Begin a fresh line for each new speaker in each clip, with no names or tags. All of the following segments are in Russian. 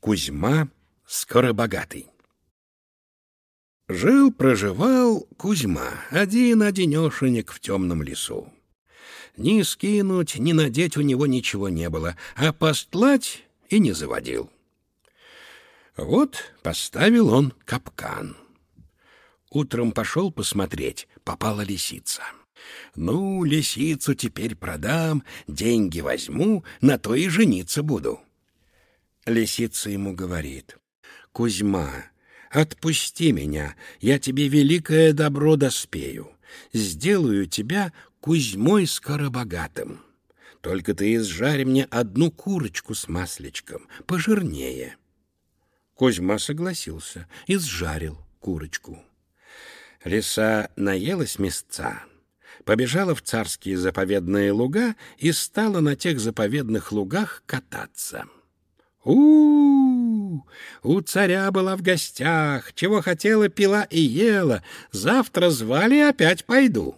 Кузьма Скоробогатый Жил-проживал Кузьма, один-одинешенек в темном лесу. Ни скинуть, ни надеть у него ничего не было, а постлать и не заводил. Вот поставил он капкан. Утром пошел посмотреть, попала лисица. Ну, лисицу теперь продам, деньги возьму, на то и жениться буду. Лисица ему говорит, «Кузьма, отпусти меня, я тебе великое добро доспею. Сделаю тебя Кузьмой скоробогатым. Только ты изжарь мне одну курочку с масличком, пожирнее». Кузьма согласился, изжарил курочку. Лиса наелась мясца, побежала в царские заповедные луга и стала на тех заповедных лугах кататься. У у, царя была в гостях, чего хотела, пила и ела. Завтра звали, опять пойду.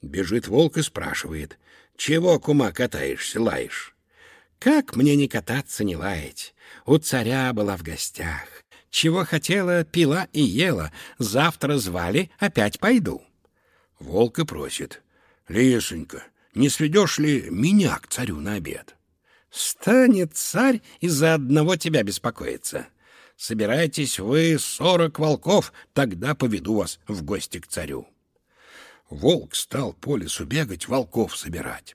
Бежит волк и спрашивает, чего, кума, катаешься, лаешь? Как мне не кататься, не лаять? У царя была в гостях. Чего хотела, пила и ела. Завтра звали, опять пойду. Волка просит, Лисонька, не сведешь ли меня к царю на обед? Станет царь из-за одного тебя беспокоиться. Собирайтесь вы сорок волков, тогда поведу вас в гости к царю. Волк стал по лесу бегать, волков собирать.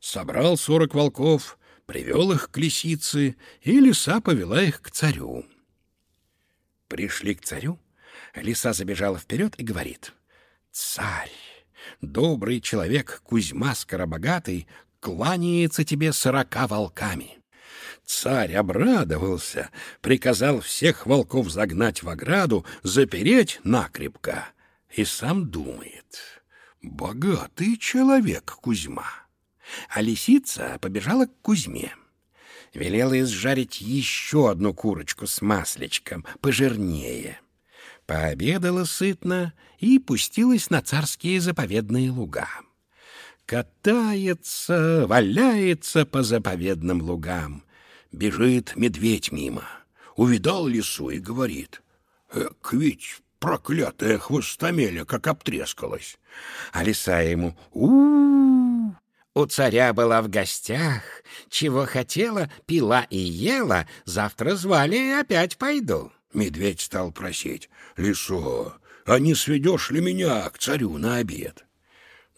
Собрал сорок волков, привел их к лисице, и лиса повела их к царю. Пришли к царю, лиса забежала вперед и говорит, «Царь, добрый человек Кузьма Скоробогатый кланяется тебе сорока волками. Царь обрадовался, приказал всех волков загнать в ограду, запереть накрепко. И сам думает, богатый человек Кузьма. А лисица побежала к Кузьме. Велела изжарить еще одну курочку с масличком, пожирнее. Пообедала сытно и пустилась на царские заповедные луга катается, валяется по заповедным лугам. Бежит медведь мимо, увидал лису и говорит, «Эк, ведь проклятая хвостомеля, как обтрескалась!» А лиса ему, у, -у, -у У царя была в гостях, чего хотела, пила и ела, завтра звали и опять пойду. Медведь стал просить, «Лисо, а не сведешь ли меня к царю на обед?»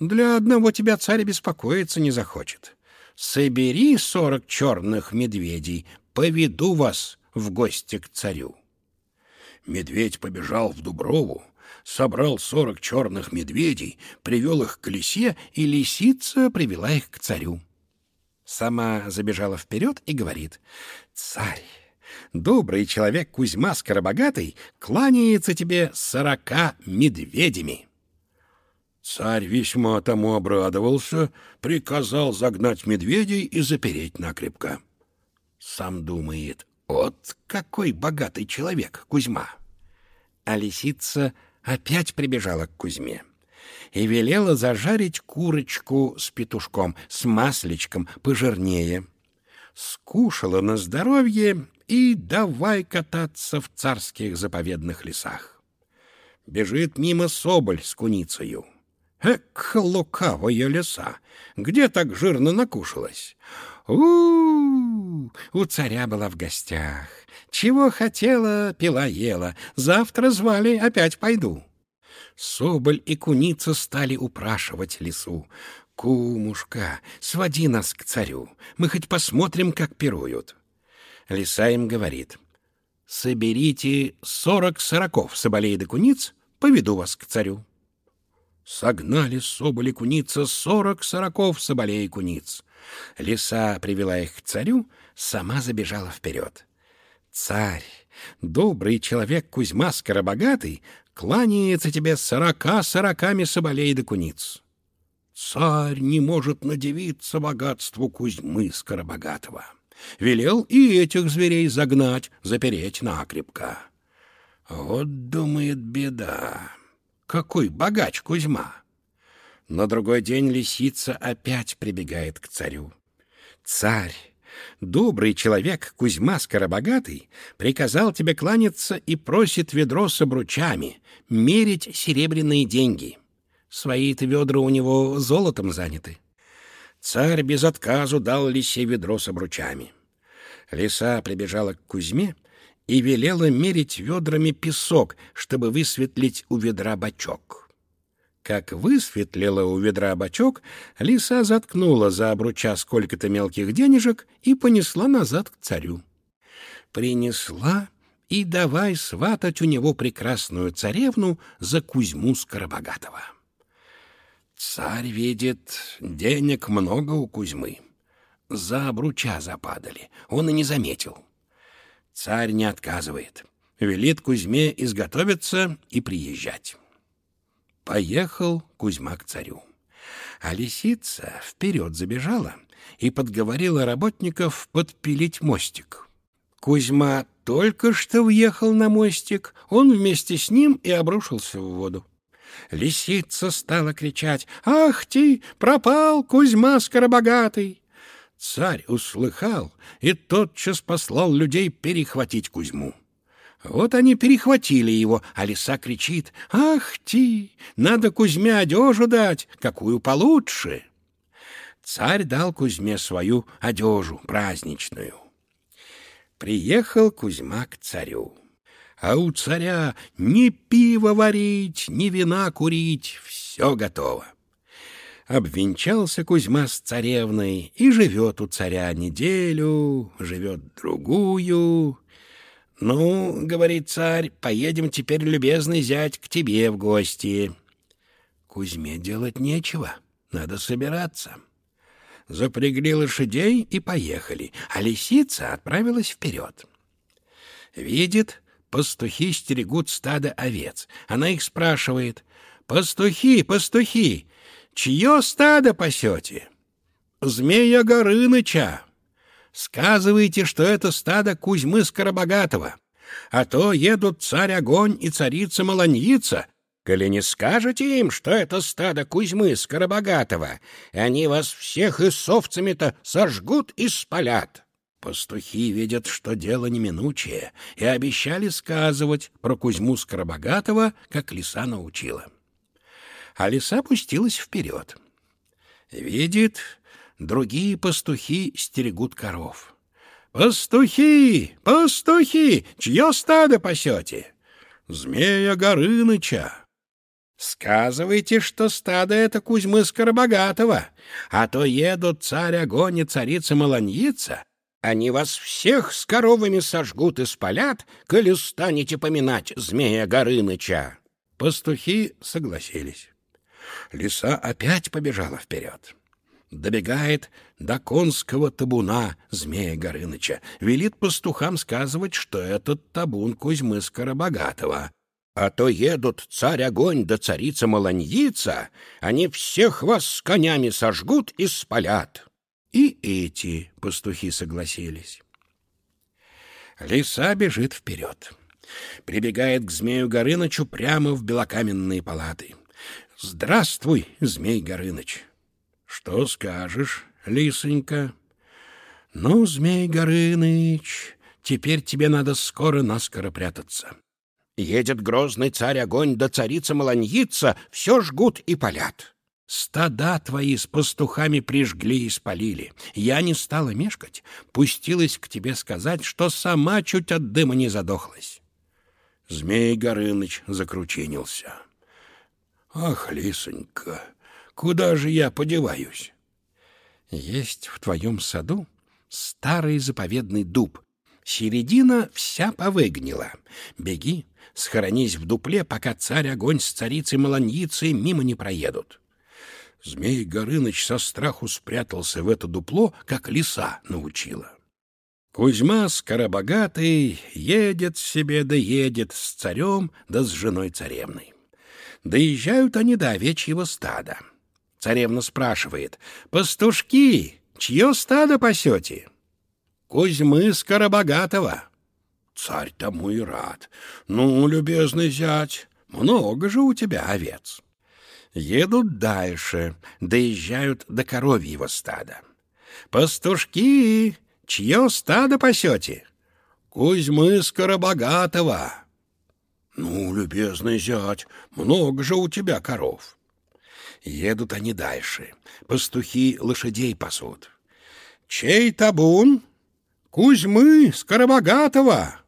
Для одного тебя царь беспокоиться не захочет. Собери сорок черных медведей, поведу вас в гости к царю. Медведь побежал в Дуброву, собрал сорок черных медведей, привел их к лисе, и лисица привела их к царю. Сама забежала вперед и говорит, «Царь, добрый человек Кузьма Скоробогатый кланяется тебе сорока медведями». Царь весьма тому обрадовался, приказал загнать медведей и запереть накрепко. Сам думает, вот какой богатый человек Кузьма. А лисица опять прибежала к Кузьме и велела зажарить курочку с петушком, с масличком пожирнее. Скушала на здоровье и давай кататься в царских заповедных лесах. Бежит мимо соболь с куницею. Эк, лукавая лиса, где так жирно накушалась? у у, царя была в гостях. Чего хотела, пила-ела. Завтра звали, опять пойду. Соболь и куница стали упрашивать лису. «Кумушка, своди нас к царю, мы хоть посмотрим, как пируют». Лиса им говорит, «Соберите сорок сороков соболей да куниц, поведу вас к царю». Согнали соболи куница сорок сороков соболей куниц. Лиса привела их к царю, сама забежала вперед. Царь, добрый человек Кузьма Скоробогатый, кланяется тебе сорока сороками соболей да куниц. Царь не может надевиться богатству Кузьмы Скоробогатого. Велел и этих зверей загнать, запереть накрепко. Вот, думает, беда. Какой богач Кузьма! На другой день лисица опять прибегает к царю. «Царь, Добрый человек Кузьма Скоробогатый приказал тебе кланяться и просит ведро с обручами, мерить серебряные деньги. Свои-то ведра у него золотом заняты. Царь без отказу дал лисе ведро с обручами. Лиса прибежала к Кузьме и велела мерить ведрами песок, чтобы высветлить у ведра бачок. Как высветлила у ведра бачок, лиса заткнула за обруча сколько-то мелких денежек и понесла назад к царю. Принесла и давай сватать у него прекрасную царевну за Кузьму Скоробогатого. Царь видит, денег много у Кузьмы. За обруча западали, он и не заметил. Царь не отказывает, велит Кузьме изготовиться и приезжать. Поехал Кузьма к царю. А лисица вперед забежала и подговорила работников подпилить мостик. Кузьма только что въехал на мостик, он вместе с ним и обрушился в воду. Лисица стала кричать «Ах ты, пропал Кузьма Скоробогатый!» Царь услыхал и тотчас послал людей перехватить Кузьму. Вот они перехватили его, а лиса кричит «Ах ты, надо Кузьме одежу дать, какую получше!» Царь дал Кузьме свою одежу праздничную. Приехал Кузьма к царю а у царя ни пиво варить, ни вина курить, все готово. Обвенчался Кузьма с царевной и живет у царя неделю, живет другую. «Ну, — говорит царь, — поедем теперь, любезный зять, к тебе в гости». Кузьме делать нечего, надо собираться. Запрягли лошадей и поехали, а лисица отправилась вперед. Видит, пастухи стерегут стадо овец. Она их спрашивает, «Пастухи, пастухи, чье стадо пасете?» «Змея Горыныча». «Сказывайте, что это стадо Кузьмы Скоробогатого, а то едут царь Огонь и царица Маланьица, Коли не скажете им, что это стадо Кузьмы Скоробогатого, они вас всех и совцами-то сожгут и спалят. Пастухи видят, что дело неминучее, и обещали сказывать про Кузьму Скоробогатого, как лиса научила. А лиса пустилась вперед. Видит, другие пастухи стерегут коров. «Пастухи! Пастухи! Чье стадо пасете?» «Змея Горыныча!» «Сказывайте, что стадо это Кузьмы Скоробогатого, а то едут царь Огонь и царица Маланьица, они вас всех с коровами сожгут и спалят, коли станете поминать змея Горыныча. Пастухи согласились. Лиса опять побежала вперед. Добегает до конского табуна змея Горыныча, велит пастухам сказывать, что этот табун Кузьмы Скоробогатого. А то едут царь огонь да царица Маланьица, они всех вас с конями сожгут и спалят. И эти пастухи согласились. Лиса бежит вперед. Прибегает к змею Горынычу прямо в белокаменные палаты. «Здравствуй, змей Горыныч!» «Что скажешь, лисонька?» «Ну, змей Горыныч, теперь тебе надо скоро-наскоро прятаться. Едет грозный царь огонь, да царица Маланьица, все жгут и палят. Стада твои с пастухами прижгли и спалили. Я не стала мешкать, пустилась к тебе сказать, что сама чуть от дыма не задохлась. Змей Горыныч закрученился. Ах, лисонька, куда же я подеваюсь? Есть в твоем саду старый заповедный дуб. Середина вся повыгнила. Беги, схоронись в дупле, пока царь огонь с царицей Маланьицей мимо не проедут. Змей Горыныч со страху спрятался в это дупло, как лиса научила. Кузьма Скоробогатый едет себе да едет с царем да с женой царевной. Доезжают они до овечьего стада. Царевна спрашивает, «Пастушки, чье стадо пасете?» «Кузьмы Скоробогатого». Царь тому и рад. «Ну, любезный зять, много же у тебя овец». Едут дальше, доезжают до коровьего стада. «Пастушки, Чье стадо пасете? Кузьмы Скоробогатого. Ну, любезный зять, много же у тебя коров. Едут они дальше. Пастухи лошадей пасут. Чей табун? Кузьмы Скоробогатого.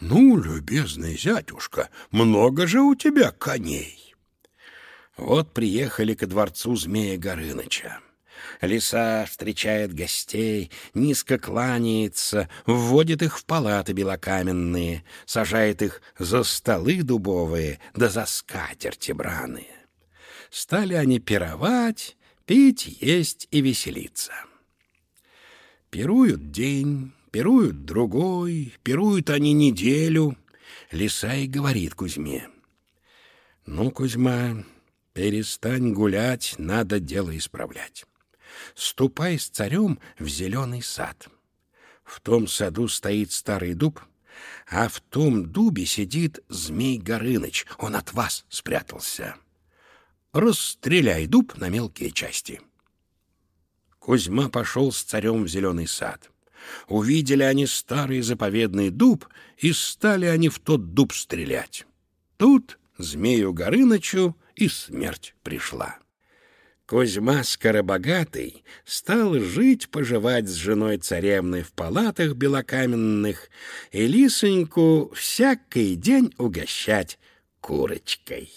Ну, любезный зятюшка, много же у тебя коней. Вот приехали ко дворцу Змея Горыныча. Лиса встречает гостей, низко кланяется, вводит их в палаты белокаменные, сажает их за столы дубовые да за скатерти браные. Стали они пировать, пить, есть и веселиться. Пируют день, пируют другой, пируют они неделю. Лиса и говорит Кузьме. «Ну, Кузьма, перестань гулять, надо дело исправлять. Ступай с царем в зеленый сад. В том саду стоит старый дуб, а в том дубе сидит змей Горыныч, он от вас спрятался. Расстреляй дуб на мелкие части». Кузьма пошел с царем в зеленый сад. Увидели они старый заповедный дуб, и стали они в тот дуб стрелять. Тут змею Горынычу и смерть пришла. Кузьма Скоробогатый стал жить-поживать с женой царевной в палатах белокаменных и лисоньку всякий день угощать курочкой.